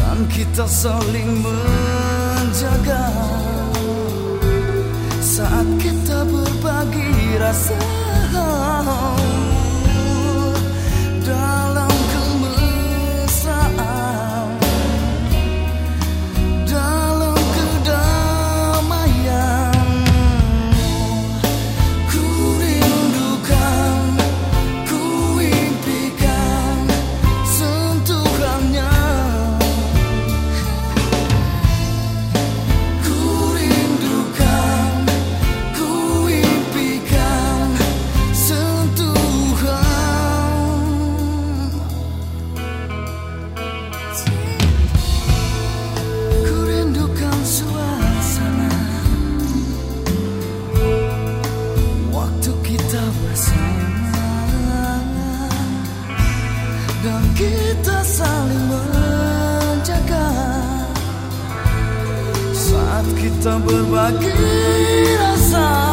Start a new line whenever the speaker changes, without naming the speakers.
Dan kita saling menjaga. Saat kita berbagi rasa Dalam saat kita berbagi rasa.